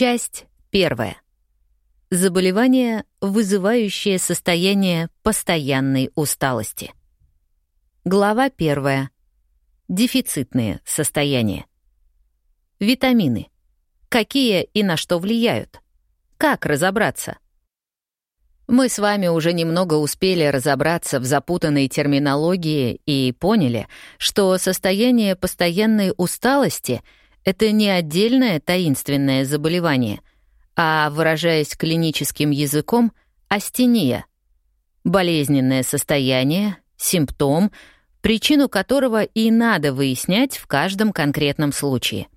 Часть первая. Заболевание, вызывающее состояние постоянной усталости. Глава первая. Дефицитные состояния. Витамины. Какие и на что влияют? Как разобраться? Мы с вами уже немного успели разобраться в запутанной терминологии и поняли, что состояние постоянной усталости — это не отдельное таинственное заболевание, а, выражаясь клиническим языком, астения — болезненное состояние, симптом, причину которого и надо выяснять в каждом конкретном случае.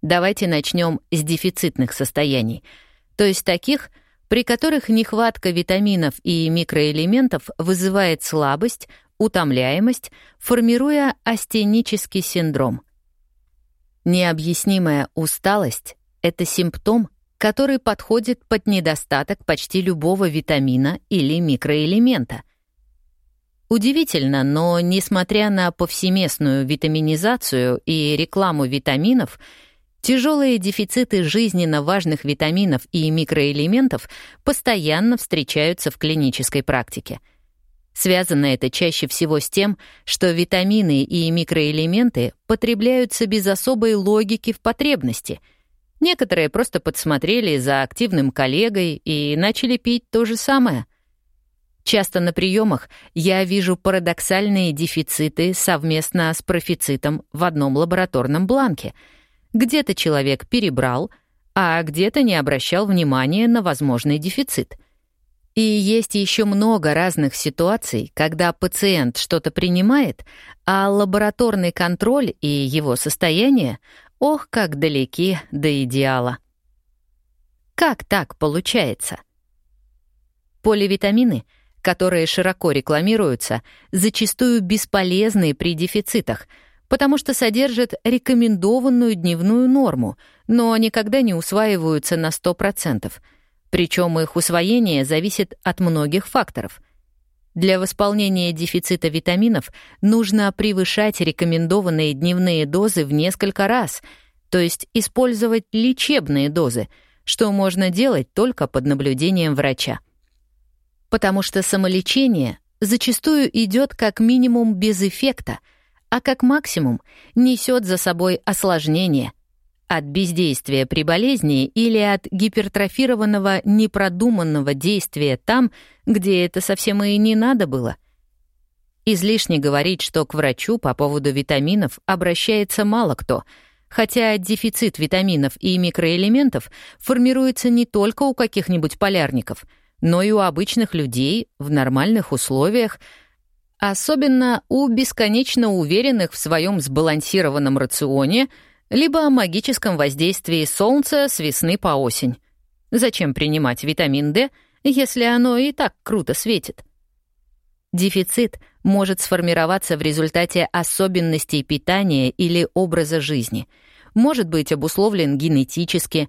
Давайте начнем с дефицитных состояний, то есть таких — при которых нехватка витаминов и микроэлементов вызывает слабость, утомляемость, формируя астенический синдром. Необъяснимая усталость — это симптом, который подходит под недостаток почти любого витамина или микроэлемента. Удивительно, но несмотря на повсеместную витаминизацию и рекламу витаминов — Тяжелые дефициты жизненно важных витаминов и микроэлементов постоянно встречаются в клинической практике. Связано это чаще всего с тем, что витамины и микроэлементы потребляются без особой логики в потребности. Некоторые просто подсмотрели за активным коллегой и начали пить то же самое. Часто на приемах я вижу парадоксальные дефициты совместно с профицитом в одном лабораторном бланке — где-то человек перебрал, а где-то не обращал внимания на возможный дефицит. И есть еще много разных ситуаций, когда пациент что-то принимает, а лабораторный контроль и его состояние, ох, как далеки до идеала. Как так получается? Поливитамины, которые широко рекламируются, зачастую бесполезны при дефицитах — потому что содержат рекомендованную дневную норму, но никогда не усваиваются на 100%. Причем их усвоение зависит от многих факторов. Для восполнения дефицита витаминов нужно превышать рекомендованные дневные дозы в несколько раз, то есть использовать лечебные дозы, что можно делать только под наблюдением врача. Потому что самолечение зачастую идет как минимум без эффекта — а как максимум несет за собой осложнение от бездействия при болезни или от гипертрофированного непродуманного действия там, где это совсем и не надо было. Излишне говорить, что к врачу по поводу витаминов обращается мало кто, хотя дефицит витаминов и микроэлементов формируется не только у каких-нибудь полярников, но и у обычных людей в нормальных условиях — Особенно у бесконечно уверенных в своем сбалансированном рационе либо о магическом воздействии солнца с весны по осень. Зачем принимать витамин D, если оно и так круто светит? Дефицит может сформироваться в результате особенностей питания или образа жизни, может быть обусловлен генетически,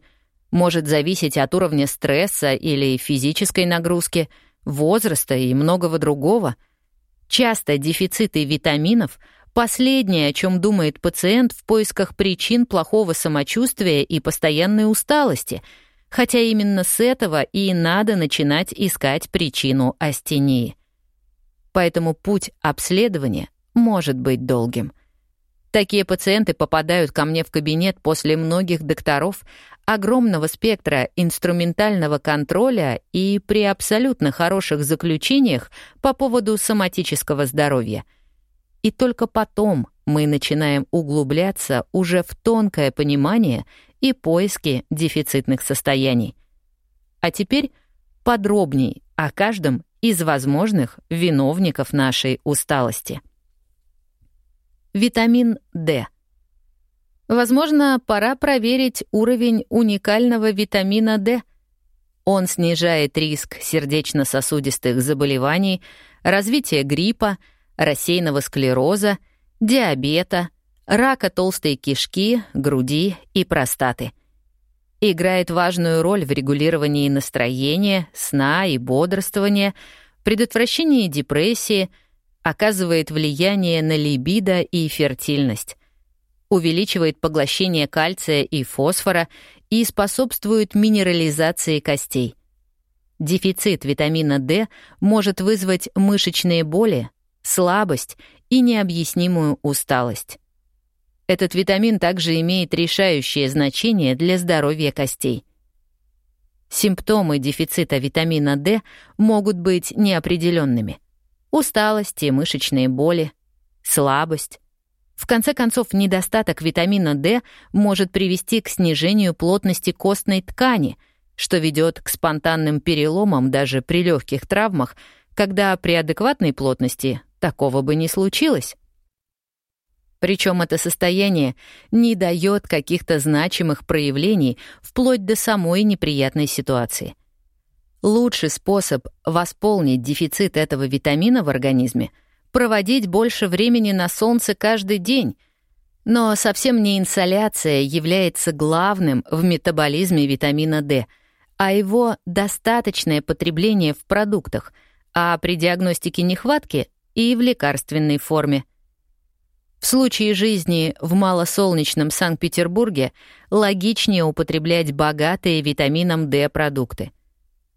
может зависеть от уровня стресса или физической нагрузки, возраста и многого другого — Часто дефициты витаминов — последнее, о чем думает пациент в поисках причин плохого самочувствия и постоянной усталости, хотя именно с этого и надо начинать искать причину астении. Поэтому путь обследования может быть долгим — Такие пациенты попадают ко мне в кабинет после многих докторов, огромного спектра инструментального контроля и при абсолютно хороших заключениях по поводу соматического здоровья. И только потом мы начинаем углубляться уже в тонкое понимание и поиски дефицитных состояний. А теперь подробней о каждом из возможных виновников нашей усталости. Витамин D. Возможно, пора проверить уровень уникального витамина D. Он снижает риск сердечно-сосудистых заболеваний, развития гриппа, рассеянного склероза, диабета, рака толстой кишки, груди и простаты. Играет важную роль в регулировании настроения, сна и бодрствования, предотвращении депрессии — оказывает влияние на либидо и фертильность. увеличивает поглощение кальция и фосфора и способствует минерализации костей. Дефицит витамина D может вызвать мышечные боли, слабость и необъяснимую усталость. Этот витамин также имеет решающее значение для здоровья костей. Симптомы дефицита витамина D могут быть неопределенными. Усталость и мышечные боли, слабость. В конце концов, недостаток витамина D может привести к снижению плотности костной ткани, что ведет к спонтанным переломам даже при легких травмах, когда при адекватной плотности такого бы не случилось. Причем это состояние не дает каких-то значимых проявлений вплоть до самой неприятной ситуации. Лучший способ восполнить дефицит этого витамина в организме — проводить больше времени на солнце каждый день. Но совсем не инсоляция является главным в метаболизме витамина D, а его достаточное потребление в продуктах, а при диагностике нехватки — и в лекарственной форме — в случае жизни в малосолнечном Санкт-Петербурге логичнее употреблять богатые витамином D продукты.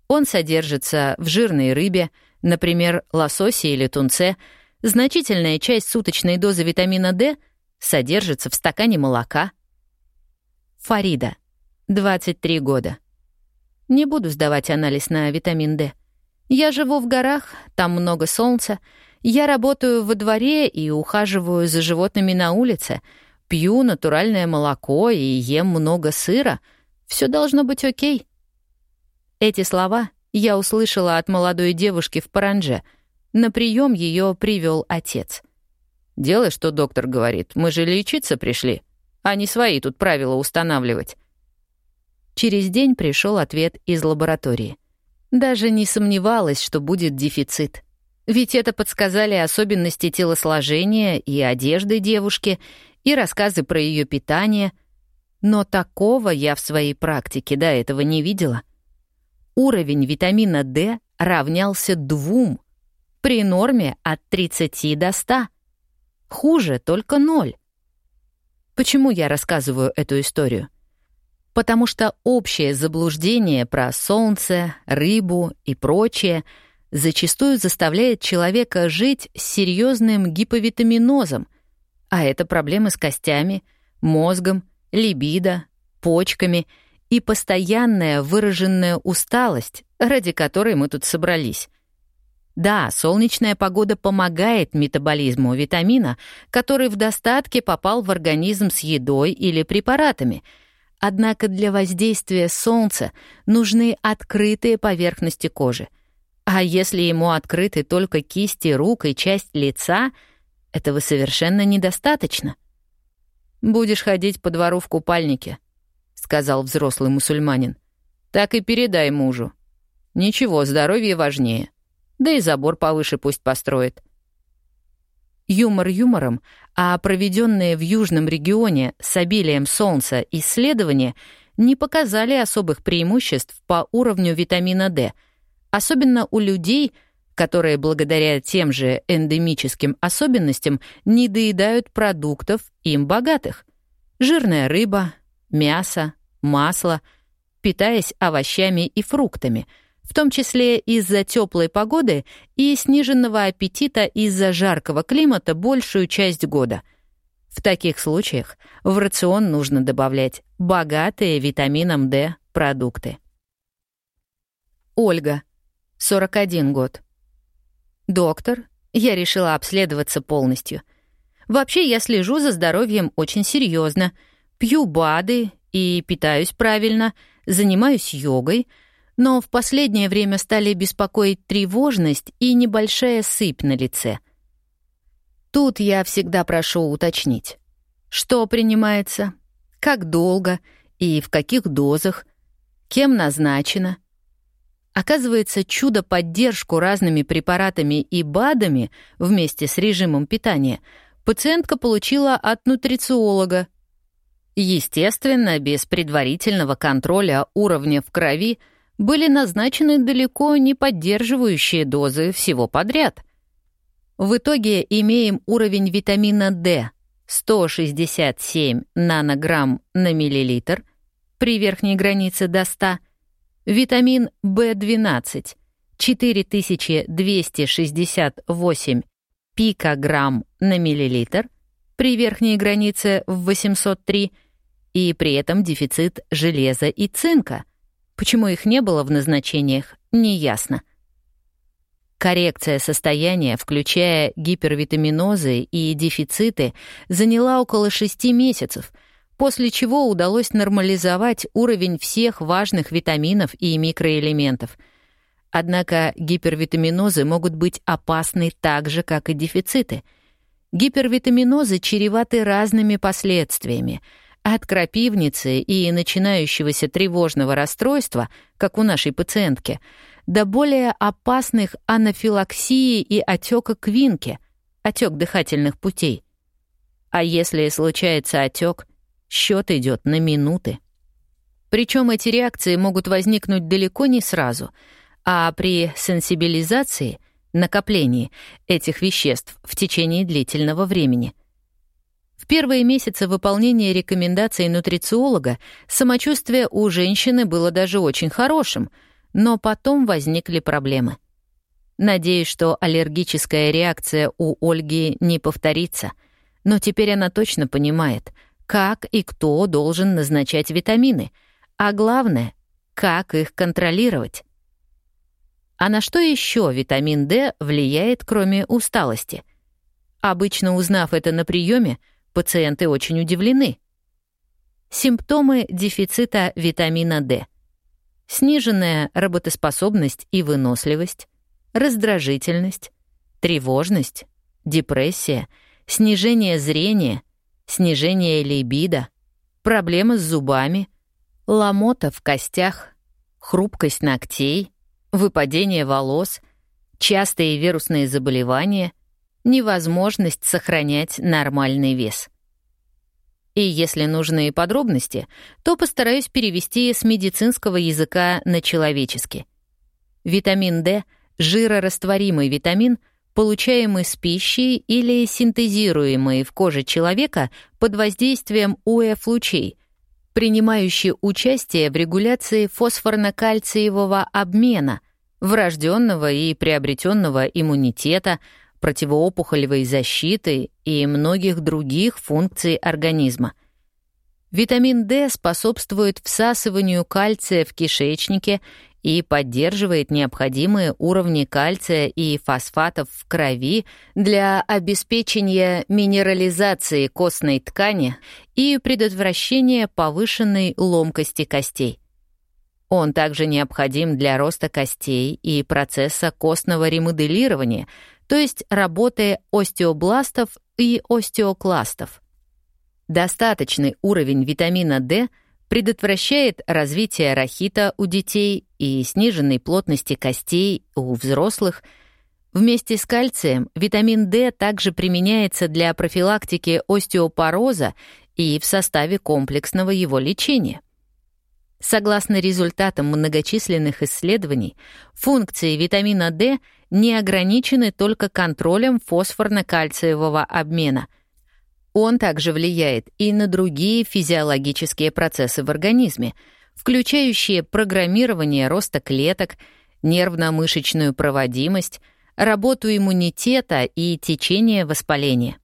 Он содержится в жирной рыбе, например, лососе или тунце. Значительная часть суточной дозы витамина D содержится в стакане молока. Фарида, 23 года. Не буду сдавать анализ на витамин D. Я живу в горах, там много солнца, я работаю во дворе и ухаживаю за животными на улице, пью натуральное молоко и ем много сыра. Все должно быть окей. Эти слова я услышала от молодой девушки в Паранже. На прием ее привел отец. «Делай, что доктор говорит. Мы же лечиться пришли, а не свои тут правила устанавливать». Через день пришел ответ из лаборатории. Даже не сомневалась, что будет дефицит. Ведь это подсказали особенности телосложения и одежды девушки, и рассказы про ее питание. Но такого я в своей практике до этого не видела. Уровень витамина D равнялся двум, при норме от 30 до 100. Хуже только ноль. Почему я рассказываю эту историю? Потому что общее заблуждение про солнце, рыбу и прочее — зачастую заставляет человека жить с серьезным гиповитаминозом, а это проблемы с костями, мозгом, либидо, почками и постоянная выраженная усталость, ради которой мы тут собрались. Да, солнечная погода помогает метаболизму витамина, который в достатке попал в организм с едой или препаратами. Однако для воздействия солнца нужны открытые поверхности кожи — а если ему открыты только кисти рук и часть лица, этого совершенно недостаточно. «Будешь ходить по двору в купальнике», — сказал взрослый мусульманин. «Так и передай мужу. Ничего, здоровье важнее. Да и забор повыше пусть построит». Юмор юмором, а проведенные в южном регионе с обилием солнца исследования не показали особых преимуществ по уровню витамина D — особенно у людей, которые благодаря тем же эндемическим особенностям не доедают продуктов им богатых. Жирная рыба, мясо, масло, питаясь овощами и фруктами, в том числе из-за теплой погоды и сниженного аппетита из-за жаркого климата большую часть года. В таких случаях в рацион нужно добавлять богатые витамином D продукты. Ольга — 41 год. Доктор, я решила обследоваться полностью. Вообще я слежу за здоровьем очень серьезно, пью БАДы и питаюсь правильно, занимаюсь йогой, но в последнее время стали беспокоить тревожность и небольшая сыпь на лице. Тут я всегда прошу уточнить, что принимается, как долго и в каких дозах, кем назначено — Оказывается, чудо-поддержку разными препаратами и БАДами вместе с режимом питания пациентка получила от нутрициолога. Естественно, без предварительного контроля уровня в крови были назначены далеко не поддерживающие дозы всего подряд. В итоге имеем уровень витамина D 167 нанограмм на миллилитр при верхней границе до 100, витамин В12 4268 пикограмм на миллилитр при верхней границе в 803 и при этом дефицит железа и цинка. Почему их не было в назначениях, неясно. Коррекция состояния, включая гипервитаминозы и дефициты, заняла около 6 месяцев, после чего удалось нормализовать уровень всех важных витаминов и микроэлементов. Однако гипервитаминозы могут быть опасны так же, как и дефициты. Гипервитаминозы чреваты разными последствиями — от крапивницы и начинающегося тревожного расстройства, как у нашей пациентки, до более опасных анафилаксии и отека квинки, отек дыхательных путей. А если случается отек, счет идет на минуты. Причем эти реакции могут возникнуть далеко не сразу, а при сенсибилизации, накоплении этих веществ в течение длительного времени — в первые месяцы выполнения рекомендаций нутрициолога самочувствие у женщины было даже очень хорошим, но потом возникли проблемы. Надеюсь, что аллергическая реакция у Ольги не повторится, но теперь она точно понимает, как и кто должен назначать витамины, а главное, как их контролировать. А на что еще витамин D влияет, кроме усталости? Обычно узнав это на приеме, Пациенты очень удивлены. Симптомы дефицита витамина D. Сниженная работоспособность и выносливость, раздражительность, тревожность, депрессия, снижение зрения, снижение либидо, проблемы с зубами, ломота в костях, хрупкость ногтей, выпадение волос, частые вирусные заболевания, невозможность сохранять нормальный вес. И если нужны подробности, то постараюсь перевести с медицинского языка на человеческий. Витамин D — жирорастворимый витамин, получаемый с пищей или синтезируемый в коже человека под воздействием УФ-лучей, принимающий участие в регуляции фосфорно-кальциевого обмена, врожденного и приобретенного иммунитета, противоопухолевой защиты и многих других функций организма. Витамин D способствует всасыванию кальция в кишечнике и поддерживает необходимые уровни кальция и фосфатов в крови для обеспечения минерализации костной ткани и предотвращения повышенной ломкости костей. Он также необходим для роста костей и процесса костного ремоделирования — то есть работы остеобластов и остеокластов. Достаточный уровень витамина D предотвращает развитие рахита у детей и сниженной плотности костей у взрослых. Вместе с кальцием витамин D также применяется для профилактики остеопороза и в составе комплексного его лечения. Согласно результатам многочисленных исследований, функции витамина D не ограничены только контролем фосфорно-кальциевого обмена. Он также влияет и на другие физиологические процессы в организме, включающие программирование роста клеток, нервно-мышечную проводимость, работу иммунитета и течение воспаления.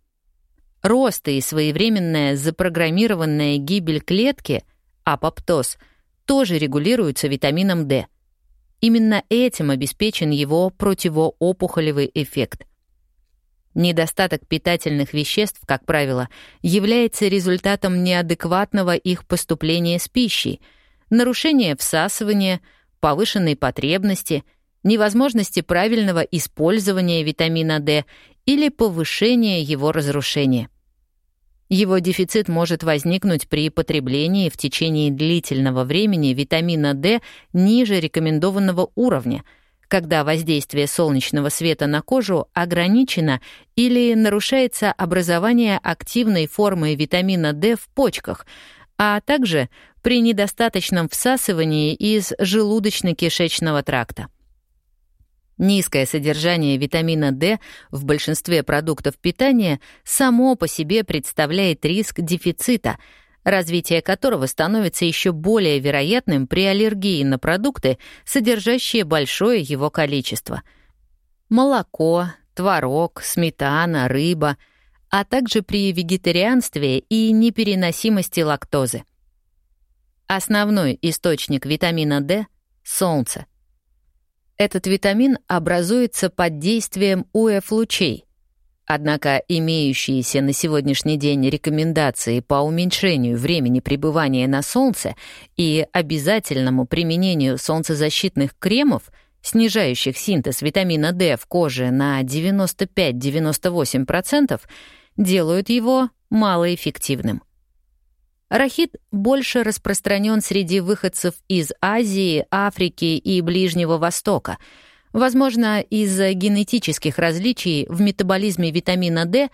Рост и своевременная запрограммированная гибель клетки, апоптоз — тоже регулируются витамином D. Именно этим обеспечен его противоопухолевый эффект. Недостаток питательных веществ, как правило, является результатом неадекватного их поступления с пищей, нарушения всасывания, повышенной потребности, невозможности правильного использования витамина D или повышения его разрушения. Его дефицит может возникнуть при потреблении в течение длительного времени витамина D ниже рекомендованного уровня, когда воздействие солнечного света на кожу ограничено или нарушается образование активной формы витамина D в почках, а также при недостаточном всасывании из желудочно-кишечного тракта. Низкое содержание витамина D в большинстве продуктов питания само по себе представляет риск дефицита, развитие которого становится еще более вероятным при аллергии на продукты, содержащие большое его количество. Молоко, творог, сметана, рыба, а также при вегетарианстве и непереносимости лактозы. Основной источник витамина D — солнце. Этот витамин образуется под действием УФ-лучей. Однако имеющиеся на сегодняшний день рекомендации по уменьшению времени пребывания на солнце и обязательному применению солнцезащитных кремов, снижающих синтез витамина D в коже на 95-98%, делают его малоэффективным. Рахит больше распространен среди выходцев из Азии, Африки и Ближнего Востока, возможно, из-за генетических различий в метаболизме витамина D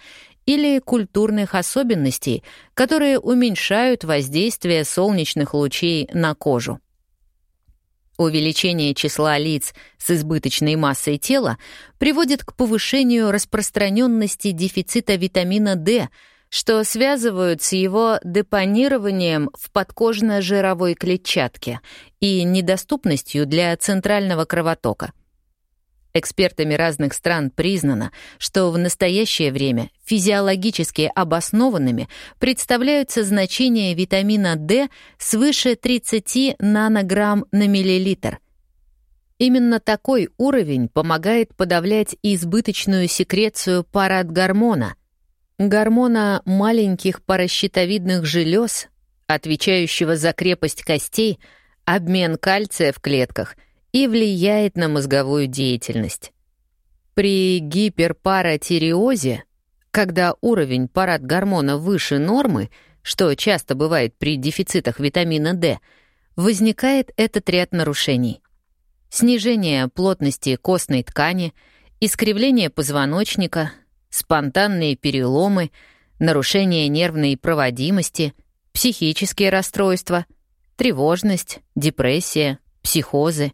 или культурных особенностей, которые уменьшают воздействие солнечных лучей на кожу. Увеличение числа лиц с избыточной массой тела приводит к повышению распространенности дефицита витамина D — что связывают с его депонированием в подкожно-жировой клетчатке и недоступностью для центрального кровотока. Экспертами разных стран признано, что в настоящее время физиологически обоснованными представляются значения витамина D свыше 30 нанограмм на миллилитр. Именно такой уровень помогает подавлять избыточную секрецию парадгормона — гормона маленьких паращитовидных желез, отвечающего за крепость костей, обмен кальция в клетках и влияет на мозговую деятельность. При гиперпаратиреозе, когда уровень парадгормона выше нормы, что часто бывает при дефицитах витамина D, возникает этот ряд нарушений. Снижение плотности костной ткани, искривление позвоночника — спонтанные переломы, нарушение нервной проводимости, психические расстройства, тревожность, депрессия, психозы.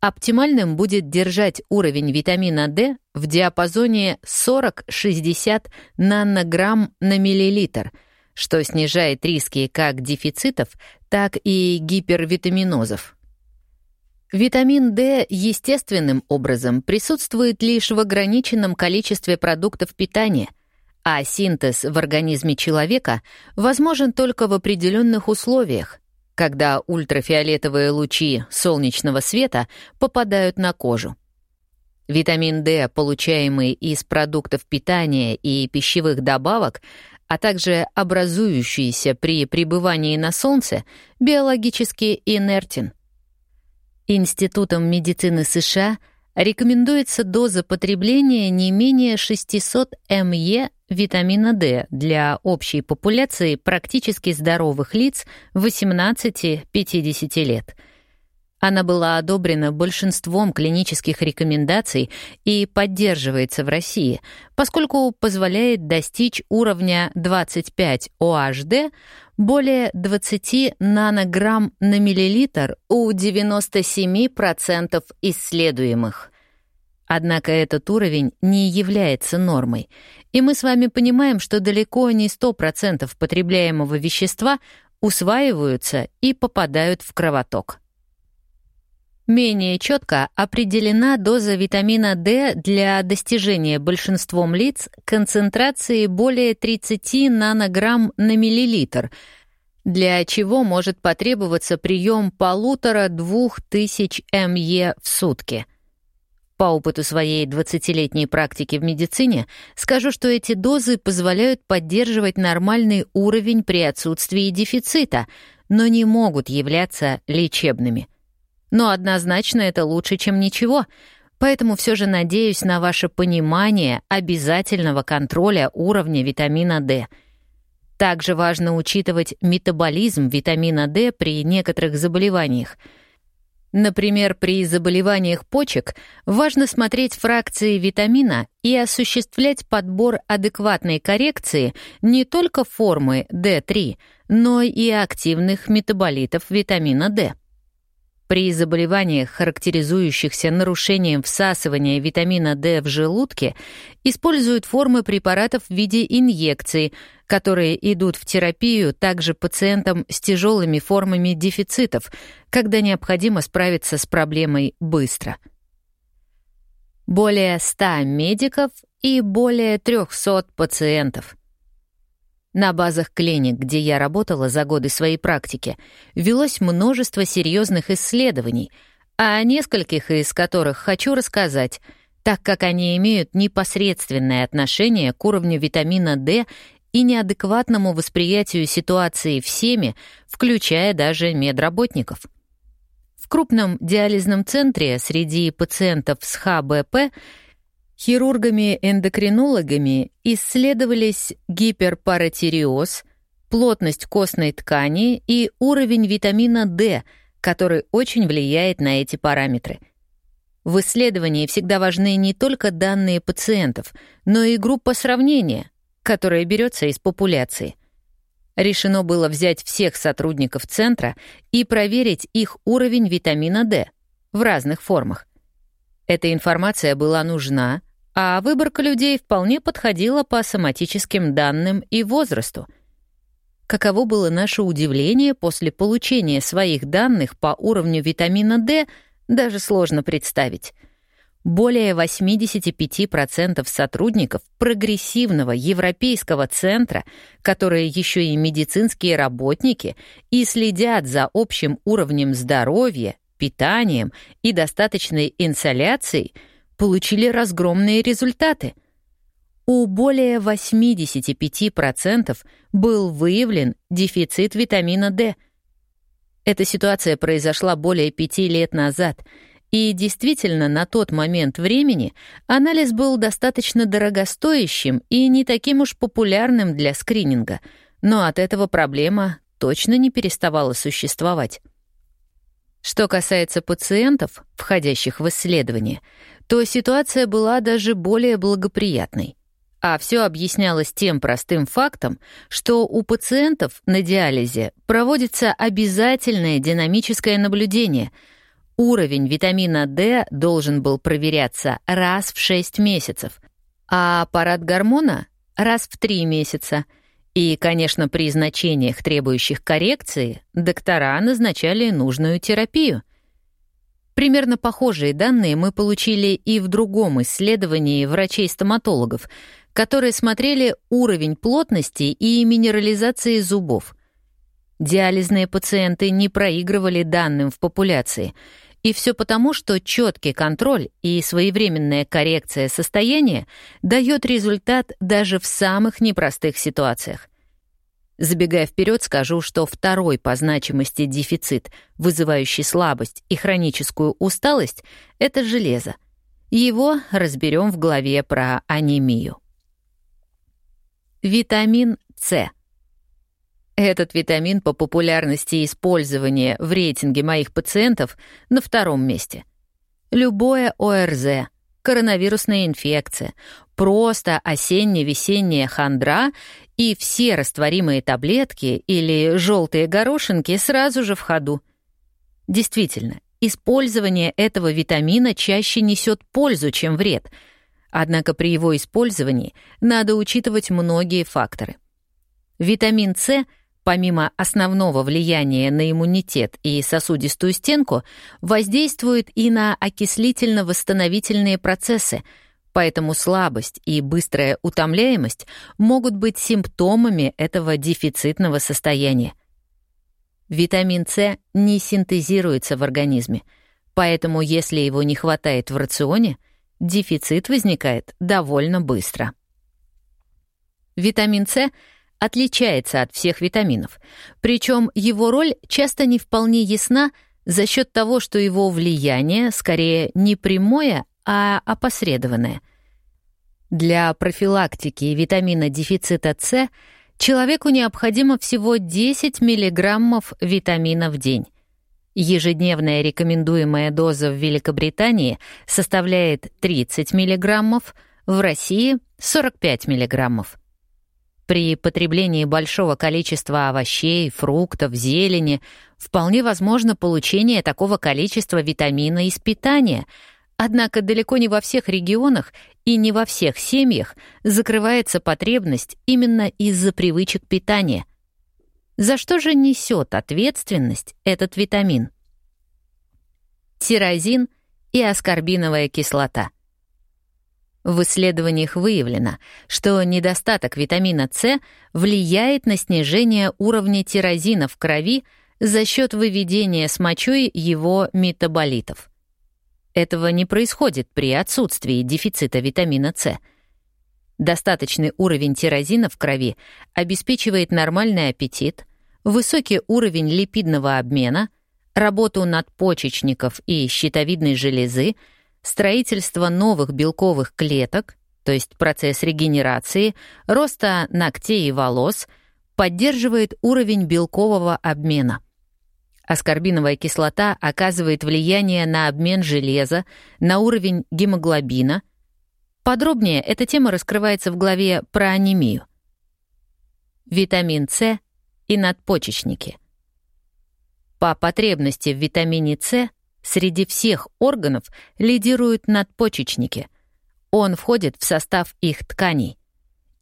Оптимальным будет держать уровень витамина D в диапазоне 40-60 нанограмм на миллилитр, что снижает риски как дефицитов, так и гипервитаминозов. Витамин D естественным образом присутствует лишь в ограниченном количестве продуктов питания, а синтез в организме человека возможен только в определенных условиях, когда ультрафиолетовые лучи солнечного света попадают на кожу. Витамин D, получаемый из продуктов питания и пищевых добавок, а также образующийся при пребывании на солнце, биологически инертен — Институтом медицины США рекомендуется доза потребления не менее 600 МЕ витамина D для общей популяции практически здоровых лиц 18-50 лет — она была одобрена большинством клинических рекомендаций и поддерживается в России, поскольку позволяет достичь уровня 25 ОHD более 20 нанограмм на миллилитр у 97% исследуемых. Однако этот уровень не является нормой, и мы с вами понимаем, что далеко не 100% потребляемого вещества усваиваются и попадают в кровоток. Менее четко определена доза витамина D для достижения большинством лиц концентрации более 30 нанограмм на миллилитр, для чего может потребоваться прием полутора-двух тысяч МЕ в сутки. По опыту своей 20-летней практики в медицине скажу, что эти дозы позволяют поддерживать нормальный уровень при отсутствии дефицита, но не могут являться лечебными. Но однозначно это лучше, чем ничего, поэтому все же надеюсь на ваше понимание обязательного контроля уровня витамина D. Также важно учитывать метаболизм витамина D при некоторых заболеваниях. Например, при заболеваниях почек важно смотреть фракции витамина и осуществлять подбор адекватной коррекции не только формы D3, но и активных метаболитов витамина D. при заболеваниях, характеризующихся нарушением всасывания витамина D в желудке, используют формы препаратов в виде инъекций, которые идут в терапию также пациентам с тяжелыми формами дефицитов, когда необходимо справиться с проблемой быстро. Более 100 медиков и более 300 пациентов — на базах клиник, где я работала за годы своей практики, велось множество серьезных исследований, о нескольких из которых хочу рассказать, так как они имеют непосредственное отношение к уровню витамина D и неадекватному восприятию ситуации всеми, включая даже медработников. В крупном диализном центре среди пациентов с ХБП Хирургами-эндокринологами исследовались гиперпаратиреоз, плотность костной ткани и уровень витамина D, который очень влияет на эти параметры. В исследовании всегда важны не только данные пациентов, но и группа сравнения, которая берется из популяции. Решено было взять всех сотрудников центра и проверить их уровень витамина D в разных формах. Эта информация была нужна, а выборка людей вполне подходила по соматическим данным и возрасту. Каково было наше удивление после получения своих данных по уровню витамина D, даже сложно представить. Более 85% сотрудников прогрессивного европейского центра, которые еще и медицинские работники и следят за общим уровнем здоровья, питанием и достаточной инсоляцией — получили разгромные результаты. У более 85% был выявлен дефицит витамина D. Эта ситуация произошла более пяти лет назад, и действительно на тот момент времени анализ был достаточно дорогостоящим и не таким уж популярным для скрининга, но от этого проблема точно не переставала существовать. Что касается пациентов, входящих в исследование, то ситуация была даже более благоприятной. А все объяснялось тем простым фактом, что у пациентов на диализе проводится обязательное динамическое наблюдение. Уровень витамина D должен был проверяться раз в 6 месяцев, а аппарат гормона — раз в 3 месяца — и, конечно, при значениях, требующих коррекции, доктора назначали нужную терапию. Примерно похожие данные мы получили и в другом исследовании врачей-стоматологов, которые смотрели уровень плотности и минерализации зубов. Диализные пациенты не проигрывали данным в популяции, и все потому, что четкий контроль и своевременная коррекция состояния дает результат даже в самых непростых ситуациях. Забегая вперед, скажу, что второй по значимости дефицит, вызывающий слабость и хроническую усталость, это железо. Его разберем в главе про анемию. Витамин С. Этот витамин по популярности использования в рейтинге моих пациентов на втором месте. Любое ОРЗ, коронавирусная инфекция, просто осенне-весенняя хандра и все растворимые таблетки или желтые горошинки сразу же в ходу. Действительно, использование этого витамина чаще несет пользу, чем вред, однако при его использовании надо учитывать многие факторы. Витамин С — помимо основного влияния на иммунитет и сосудистую стенку, воздействует и на окислительно-восстановительные процессы, поэтому слабость и быстрая утомляемость могут быть симптомами этого дефицитного состояния. Витамин С не синтезируется в организме, поэтому если его не хватает в рационе, дефицит возникает довольно быстро. Витамин С — отличается от всех витаминов, причем его роль часто не вполне ясна за счет того, что его влияние скорее не прямое, а опосредованное. Для профилактики витамина дефицита С человеку необходимо всего 10 мг витамина в день. Ежедневная рекомендуемая доза в Великобритании составляет 30 мг, в России — 45 миллиграммов. При потреблении большого количества овощей, фруктов, зелени Вполне возможно получение такого количества витамина из питания, однако далеко не во всех регионах и не во всех семьях закрывается потребность именно из-за привычек питания. За что же несет ответственность этот витамин? Тирозин и аскорбиновая кислота. В исследованиях выявлено, что недостаток витамина С влияет на снижение уровня тирозина в крови за счет выведения с мочой его метаболитов. Этого не происходит при отсутствии дефицита витамина С. Достаточный уровень тирозина в крови обеспечивает нормальный аппетит, высокий уровень липидного обмена, работу надпочечников и щитовидной железы, строительство новых белковых клеток, то есть процесс регенерации, роста ногтей и волос, поддерживает уровень белкового обмена. Аскорбиновая кислота оказывает влияние на обмен железа, на уровень гемоглобина. Подробнее эта тема раскрывается в главе про анемию. Витамин С и надпочечники. По потребности в витамине С среди всех органов лидируют надпочечники. Он входит в состав их тканей.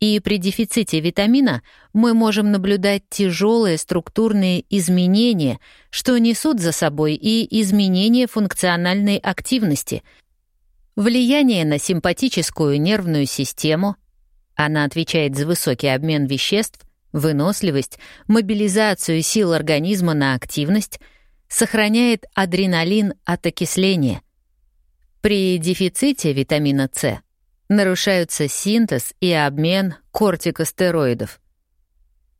И при дефиците витамина мы можем наблюдать тяжелые структурные изменения, что несут за собой и изменения функциональной активности, влияние на симпатическую нервную систему, она отвечает за высокий обмен веществ, выносливость, мобилизацию сил организма на активность, сохраняет адреналин от окисления. При дефиците витамина С нарушаются синтез и обмен кортикостероидов.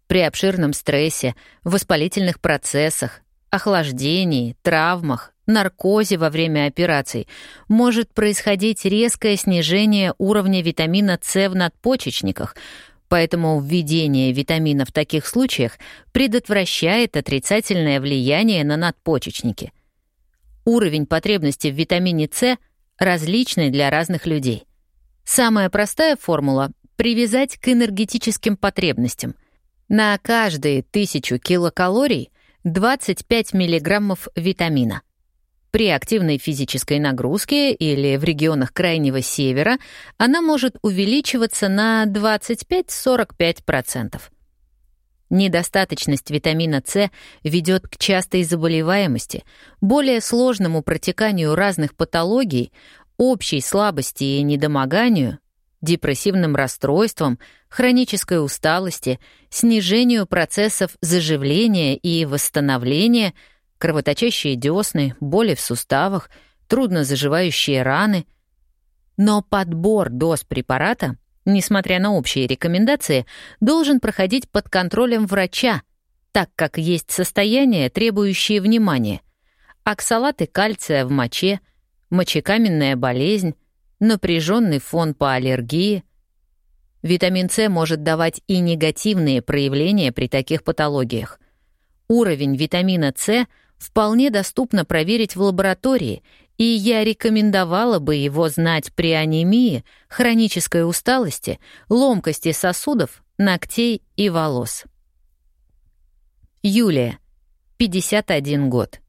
При обширном стрессе, воспалительных процессах, охлаждении, травмах, наркозе во время операций может происходить резкое снижение уровня витамина С в надпочечниках — Поэтому введение витамина в таких случаях предотвращает отрицательное влияние на надпочечники. Уровень потребности в витамине С различный для разных людей. Самая простая формула — привязать к энергетическим потребностям. На каждые тысячу килокалорий 25 миллиграммов витамина. При активной физической нагрузке или в регионах Крайнего Севера она может увеличиваться на 25-45%. Недостаточность витамина С ведет к частой заболеваемости, более сложному протеканию разных патологий, общей слабости и недомоганию, депрессивным расстройствам, хронической усталости, снижению процессов заживления и восстановления — кровоточащие десны, боли в суставах, трудно заживающие раны. Но подбор доз препарата, несмотря на общие рекомендации, должен проходить под контролем врача, так как есть состояния, требующие внимания. Оксалаты кальция в моче, мочекаменная болезнь, напряженный фон по аллергии. Витамин С может давать и негативные проявления при таких патологиях. Уровень витамина С вполне доступно проверить в лаборатории, и я рекомендовала бы его знать при анемии, хронической усталости, ломкости сосудов, ногтей и волос. Юлия, 51 год.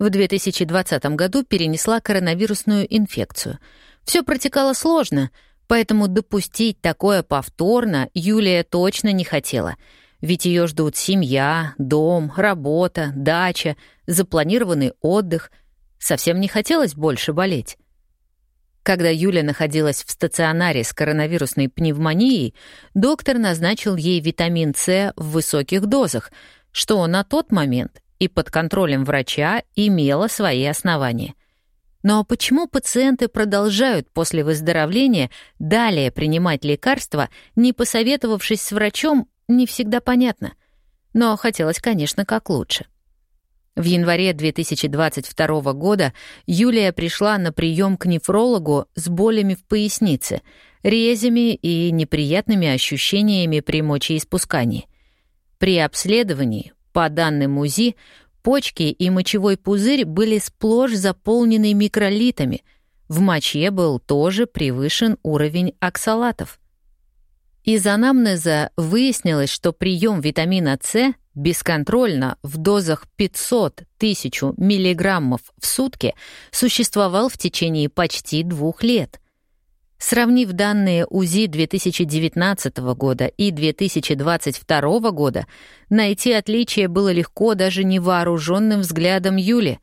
В 2020 году перенесла коронавирусную инфекцию. Все протекало сложно, поэтому допустить такое повторно Юлия точно не хотела — ведь ее ждут семья, дом, работа, дача, запланированный отдых. Совсем не хотелось больше болеть. Когда Юля находилась в стационаре с коронавирусной пневмонией, доктор назначил ей витамин С в высоких дозах, что на тот момент и под контролем врача имело свои основания. Но почему пациенты продолжают после выздоровления далее принимать лекарства, не посоветовавшись с врачом не всегда понятно, но хотелось, конечно, как лучше. В январе 2022 года Юлия пришла на прием к нефрологу с болями в пояснице, резями и неприятными ощущениями при мочеиспускании. При обследовании, по данным УЗИ, почки и мочевой пузырь были сплошь заполнены микролитами, в моче был тоже превышен уровень оксалатов. Из анамнеза выяснилось, что прием витамина С бесконтрольно в дозах 500 тысяч миллиграммов в сутки существовал в течение почти двух лет. Сравнив данные УЗИ 2019 года и 2022 года, найти отличие было легко даже невооруженным взглядом Юли.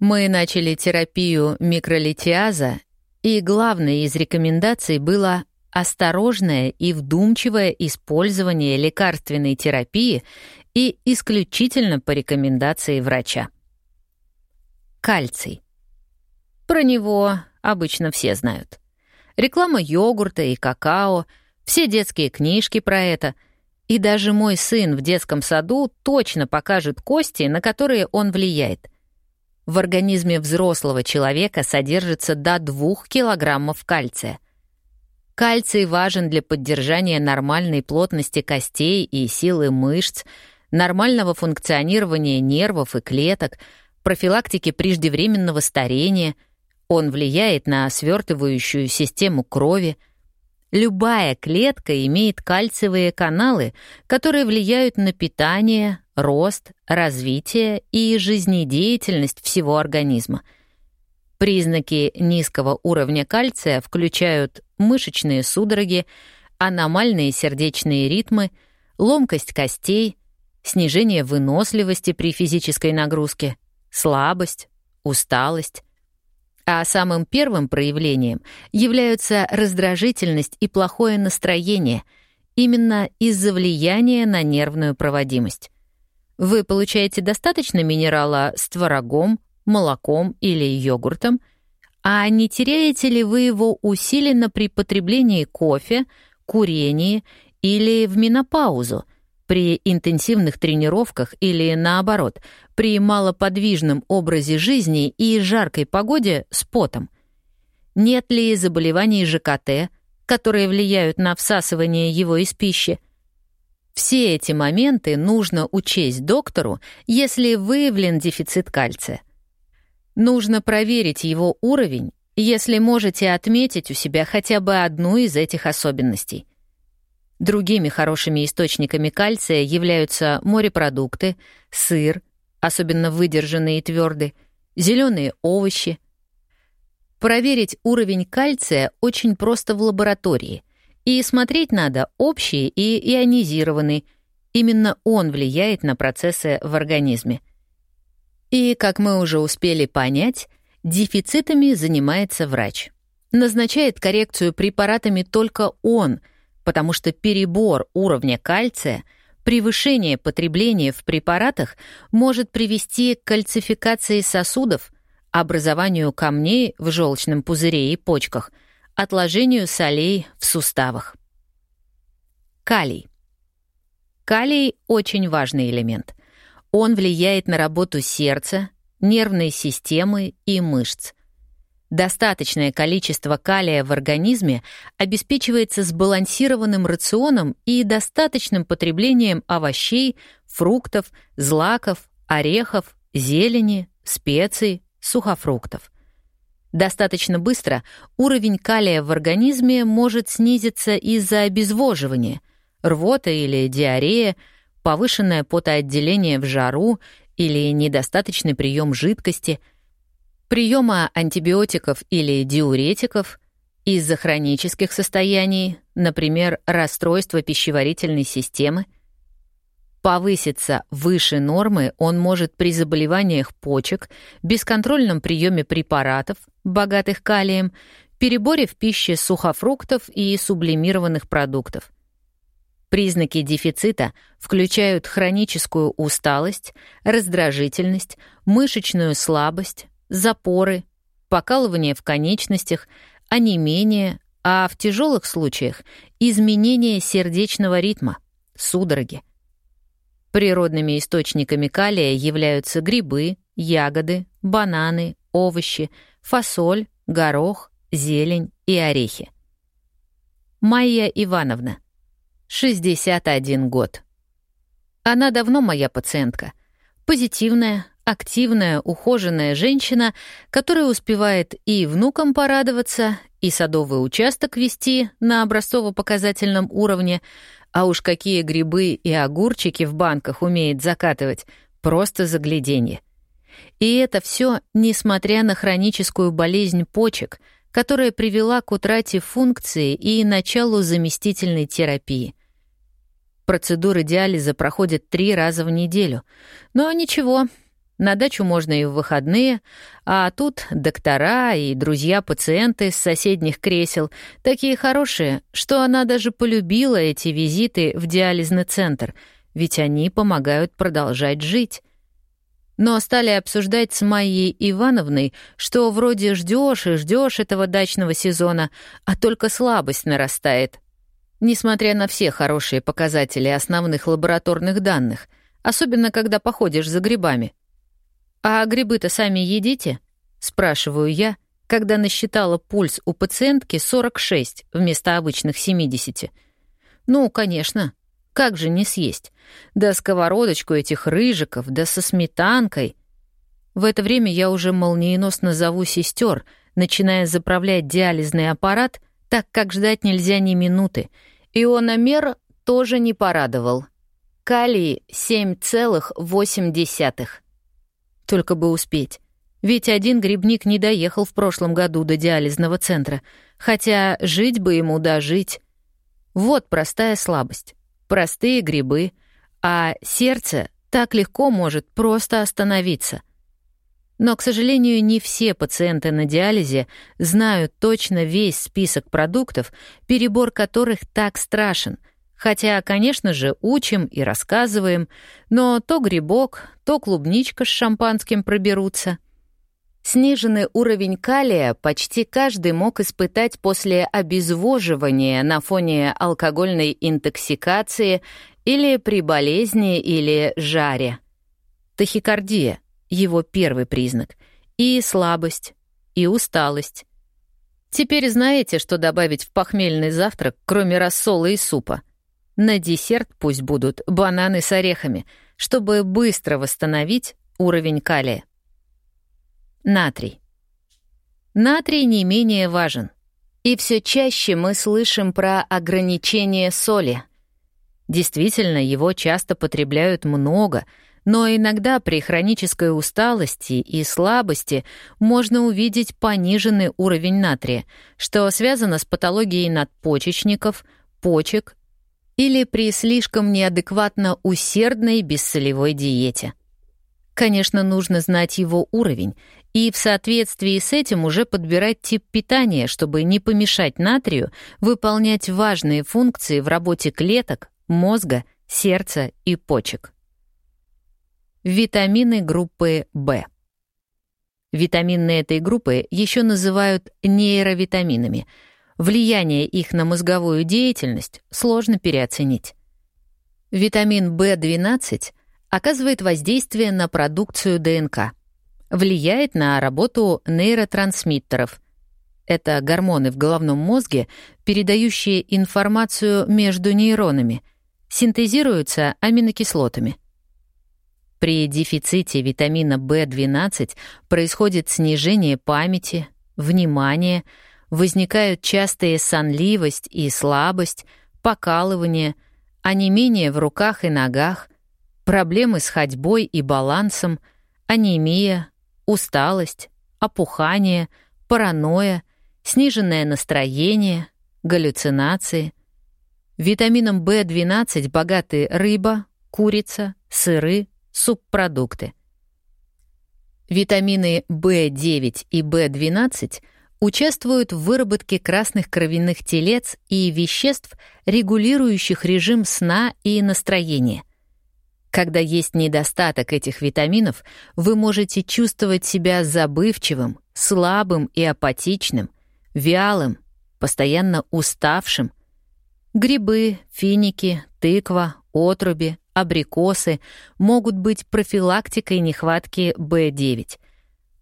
Мы начали терапию микролитиаза, и главной из рекомендаций было осторожное и вдумчивое использование лекарственной терапии и исключительно по рекомендации врача. Кальций. Про него обычно все знают. Реклама йогурта и какао, все детские книжки про это. И даже мой сын в детском саду точно покажет кости, на которые он влияет. В организме взрослого человека содержится до 2 килограммов кальция. Кальций важен для поддержания нормальной плотности костей и силы мышц, нормального функционирования нервов и клеток, профилактики преждевременного старения. Он влияет на свертывающую систему крови. Любая клетка имеет кальциевые каналы, которые влияют на питание, рост, развитие и жизнедеятельность всего организма — Признаки низкого уровня кальция включают мышечные судороги, аномальные сердечные ритмы, ломкость костей, снижение выносливости при физической нагрузке, слабость, усталость. А самым первым проявлением являются раздражительность и плохое настроение, именно из-за влияния на нервную проводимость. Вы получаете достаточно минерала с творогом, молоком или йогуртом, а не теряете ли вы его усиленно при потреблении кофе, курении или в менопаузу, при интенсивных тренировках или, наоборот, при малоподвижном образе жизни и жаркой погоде с потом? Нет ли заболеваний ЖКТ, которые влияют на всасывание его из пищи? Все эти моменты нужно учесть доктору, если выявлен дефицит кальция. Нужно проверить его уровень, если можете отметить у себя хотя бы одну из этих особенностей. Другими хорошими источниками кальция являются морепродукты, сыр, особенно выдержанные и твердые, зеленые овощи. Проверить уровень кальция очень просто в лаборатории, и смотреть надо общий и ионизированный. Именно он влияет на процессы в организме — и, как мы уже успели понять, дефицитами занимается врач. Назначает коррекцию препаратами только он, потому что перебор уровня кальция, превышение потребления в препаратах может привести к кальцификации сосудов, образованию камней в желчном пузыре и почках, отложению солей в суставах. Калий. Калий — очень важный элемент — он влияет на работу сердца, нервной системы и мышц. Достаточное количество калия в организме обеспечивается сбалансированным рационом и достаточным потреблением овощей, фруктов, злаков, орехов, зелени, специй, сухофруктов. Достаточно быстро уровень калия в организме может снизиться из-за обезвоживания, рвота или диарея, повышенное потоотделение в жару или недостаточный прием жидкости, приема антибиотиков или диуретиков из-за хронических состояний, например, расстройства пищеварительной системы, Повыситься выше нормы он может при заболеваниях почек, бесконтрольном приеме препаратов, богатых калием, переборе в пище сухофруктов и сублимированных продуктов. Признаки дефицита включают хроническую усталость, раздражительность, мышечную слабость, запоры, покалывание в конечностях, онемение, а в тяжелых случаях — изменение сердечного ритма, судороги. Природными источниками калия являются грибы, ягоды, бананы, овощи, фасоль, горох, зелень и орехи. Майя Ивановна, 61 год. Она давно моя пациентка. Позитивная, активная, ухоженная женщина, которая успевает и внукам порадоваться, и садовый участок вести на образцово-показательном уровне, а уж какие грибы и огурчики в банках умеет закатывать, просто загляденье. И это все несмотря на хроническую болезнь почек, которая привела к утрате функции и началу заместительной терапии. Процедуры диализа проходят три раза в неделю. Но ничего, на дачу можно и в выходные, а тут доктора и друзья-пациенты с соседних кресел такие хорошие, что она даже полюбила эти визиты в диализный центр, ведь они помогают продолжать жить. Но стали обсуждать с Майей Ивановной, что вроде ждешь и ждешь этого дачного сезона, а только слабость нарастает. Несмотря на все хорошие показатели основных лабораторных данных, особенно когда походишь за грибами — «А грибы-то сами едите?» — спрашиваю я, когда насчитала пульс у пациентки 46 вместо обычных 70. «Ну, конечно. Как же не съесть? Да сковородочку этих рыжиков, да со сметанкой». В это время я уже молниеносно зову сестер, начиная заправлять диализный аппарат, так как ждать нельзя ни минуты. Иономер тоже не порадовал. Калий 7,8. Только бы успеть. Ведь один грибник не доехал в прошлом году до диализного центра, хотя жить бы ему да жить. Вот простая слабость. Простые грибы, а сердце так легко может просто остановиться. Но, к сожалению, не все пациенты на диализе знают точно весь список продуктов, перебор которых так страшен — Хотя, конечно же, учим и рассказываем, но то грибок, то клубничка с шампанским проберутся. Сниженный уровень калия почти каждый мог испытать после обезвоживания на фоне алкогольной интоксикации или при болезни или жаре. Тахикардия — его первый признак, и слабость, и усталость. Теперь знаете, что добавить в похмельный завтрак, кроме рассола и супа — на десерт пусть будут бананы с орехами, чтобы быстро восстановить уровень калия. Натрий. Натрий не менее важен. И все чаще мы слышим про ограничение соли. Действительно, его часто потребляют много, но иногда при хронической усталости и слабости можно увидеть пониженный уровень натрия, что связано с патологией надпочечников, почек или при слишком неадекватно усердной бессолевой диете. Конечно, нужно знать его уровень и в соответствии с этим уже подбирать тип питания, чтобы не помешать натрию выполнять важные функции в работе клеток, мозга, сердца и почек. Витамины группы В. Витамины этой группы еще называют нейровитаминами — Влияние их на мозговую деятельность сложно переоценить. Витамин В12 оказывает воздействие на продукцию ДНК, влияет на работу нейротрансмиттеров. Это гормоны в головном мозге, передающие информацию между нейронами, синтезируются аминокислотами. При дефиците витамина В12 происходит снижение памяти, внимания, возникают частые сонливость и слабость, покалывание, онемение в руках и ногах, проблемы с ходьбой и балансом, анемия, усталость, опухание, паранойя, сниженное настроение, галлюцинации. Витамином В12 богаты рыба, курица, сыры, субпродукты. Витамины В9 и В12 участвуют в выработке красных кровяных телец и веществ, регулирующих режим сна и настроения. Когда есть недостаток этих витаминов, вы можете чувствовать себя забывчивым, слабым и апатичным, вялым, постоянно уставшим. Грибы, финики, тыква, отруби, абрикосы могут быть профилактикой нехватки В9 —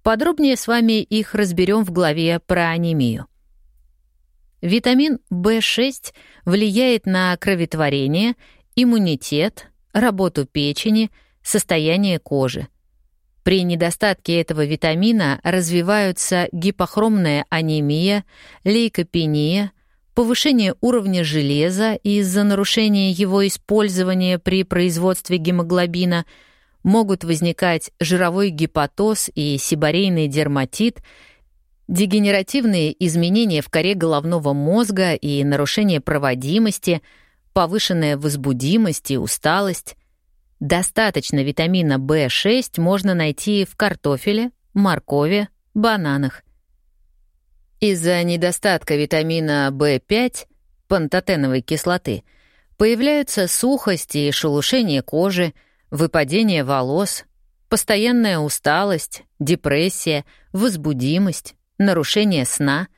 Подробнее с вами их разберем в главе про анемию. Витамин В6 влияет на кроветворение, иммунитет, работу печени, состояние кожи. При недостатке этого витамина развиваются гипохромная анемия, лейкопения, повышение уровня железа из-за нарушения его использования при производстве гемоглобина, могут возникать жировой гепатоз и сибарейный дерматит, дегенеративные изменения в коре головного мозга и нарушение проводимости, повышенная возбудимость и усталость. Достаточно витамина В6 можно найти в картофеле, моркови, бананах. Из-за недостатка витамина В5, пантотеновой кислоты, появляются сухость и шелушение кожи, выпадение волос, постоянная усталость, депрессия, возбудимость, нарушение сна.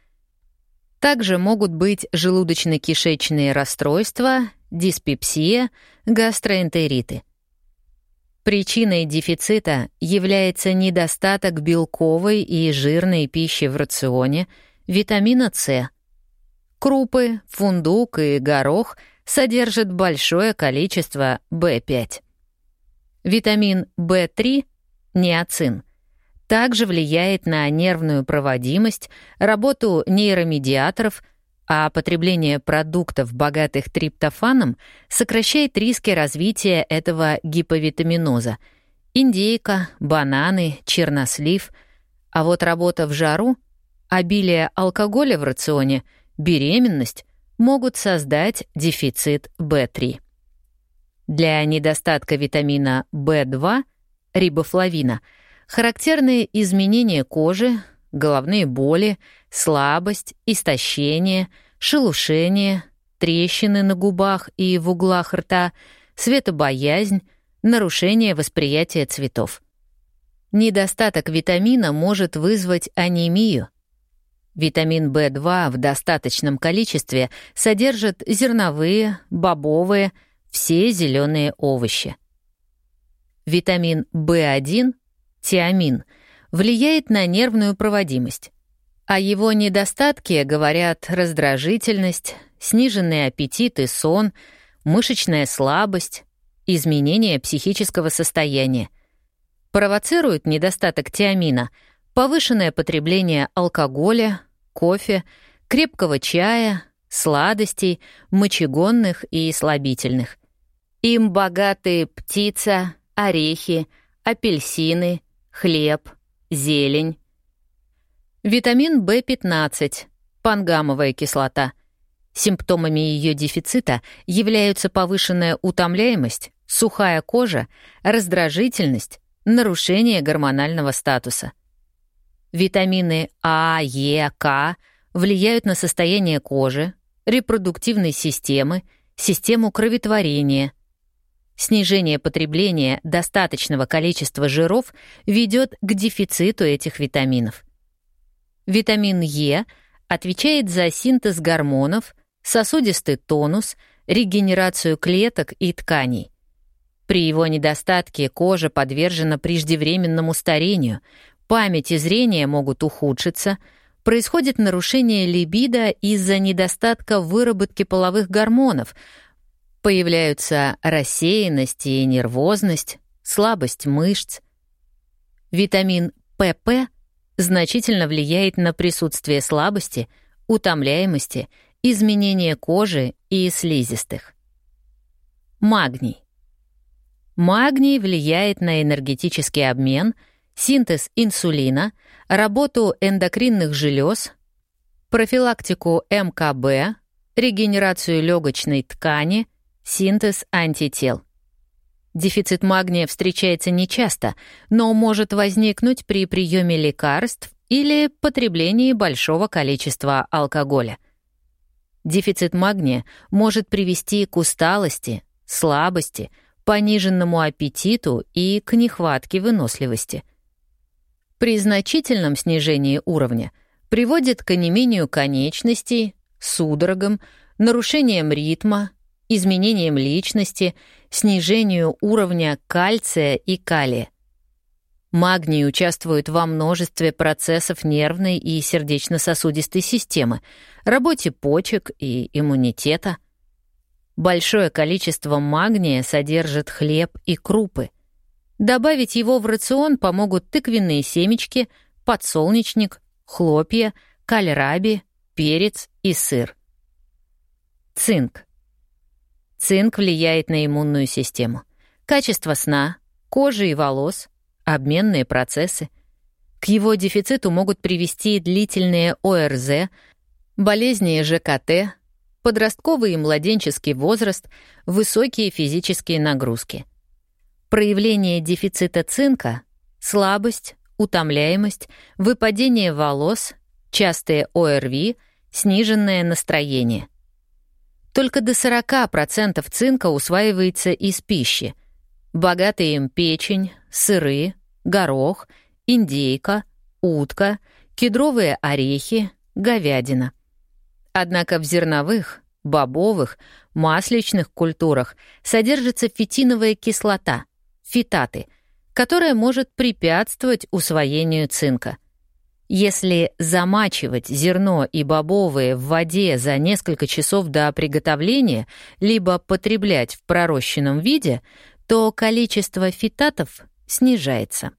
Также могут быть желудочно-кишечные расстройства, диспепсия, гастроэнтериты. Причиной дефицита является недостаток белковой и жирной пищи в рационе, витамина С. Крупы, фундук и горох содержат большое количество В5. Витамин В3, неоцин, также влияет на нервную проводимость, работу нейромедиаторов, а потребление продуктов, богатых триптофаном, сокращает риски развития этого гиповитаминоза. Индейка, бананы, чернослив. А вот работа в жару, обилие алкоголя в рационе, беременность могут создать дефицит В3. Для недостатка витамина В2, рибофлавина, характерны изменения кожи, головные боли, слабость, истощение, шелушение, трещины на губах и в углах рта, светобоязнь, нарушение восприятия цветов. Недостаток витамина может вызвать анемию. Витамин В2 в достаточном количестве содержит зерновые, бобовые, все зеленые овощи. Витамин В1, тиамин, влияет на нервную проводимость. О его недостатке говорят раздражительность, сниженный аппетит и сон, мышечная слабость, изменение психического состояния. Провоцирует недостаток тиамина повышенное потребление алкоголя, кофе, крепкого чая, сладостей, мочегонных и слабительных. Им богаты птица, орехи, апельсины, хлеб, зелень. Витамин В15, пангамовая кислота. Симптомами ее дефицита являются повышенная утомляемость, сухая кожа, раздражительность, нарушение гормонального статуса. Витамины А, Е, К влияют на состояние кожи, репродуктивной системы, систему кроветворения — Снижение потребления достаточного количества жиров ведет к дефициту этих витаминов. Витамин Е отвечает за синтез гормонов, сосудистый тонус, регенерацию клеток и тканей. При его недостатке кожа подвержена преждевременному старению, память и зрение могут ухудшиться, происходит нарушение либидо из-за недостатка выработки половых гормонов — Появляются рассеянность и нервозность, слабость мышц. Витамин ПП значительно влияет на присутствие слабости, утомляемости, изменение кожи и слизистых. Магний. Магний влияет на энергетический обмен, синтез инсулина, работу эндокринных желез, профилактику МКБ, регенерацию легочной ткани, Синтез антител. Дефицит магния встречается нечасто, но может возникнуть при приеме лекарств или потреблении большого количества алкоголя. Дефицит магния может привести к усталости, слабости, пониженному аппетиту и к нехватке выносливости. При значительном снижении уровня приводит к онемению конечностей, судорогам, нарушениям ритма, изменением личности, снижению уровня кальция и калия. Магний участвует во множестве процессов нервной и сердечно-сосудистой системы, работе почек и иммунитета. Большое количество магния содержит хлеб и крупы. Добавить его в рацион помогут тыквенные семечки, подсолнечник, хлопья, кальраби, перец и сыр. Цинк. Цинк влияет на иммунную систему. Качество сна, кожи и волос, обменные процессы. К его дефициту могут привести длительные ОРЗ, болезни ЖКТ, подростковый и младенческий возраст, высокие физические нагрузки. Проявление дефицита цинка — слабость, утомляемость, выпадение волос, частые ОРВИ, сниженное настроение. Только до 40% цинка усваивается из пищи. Богатые им печень, сыры, горох, индейка, утка, кедровые орехи, говядина. Однако в зерновых, бобовых, масличных культурах содержится фитиновая кислота, фитаты, которая может препятствовать усвоению цинка. Если замачивать зерно и бобовые в воде за несколько часов до приготовления, либо потреблять в пророщенном виде, то количество фитатов снижается.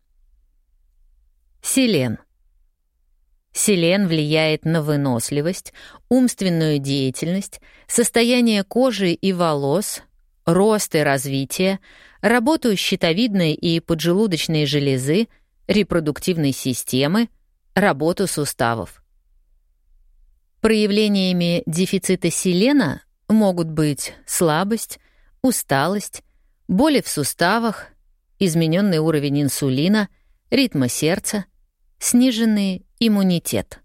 Селен. Селен влияет на выносливость, умственную деятельность, состояние кожи и волос, рост и развитие, работу щитовидной и поджелудочной железы, репродуктивной системы — работу суставов. Проявлениями дефицита селена могут быть слабость, усталость, боли в суставах, измененный уровень инсулина, ритма сердца, сниженный иммунитет.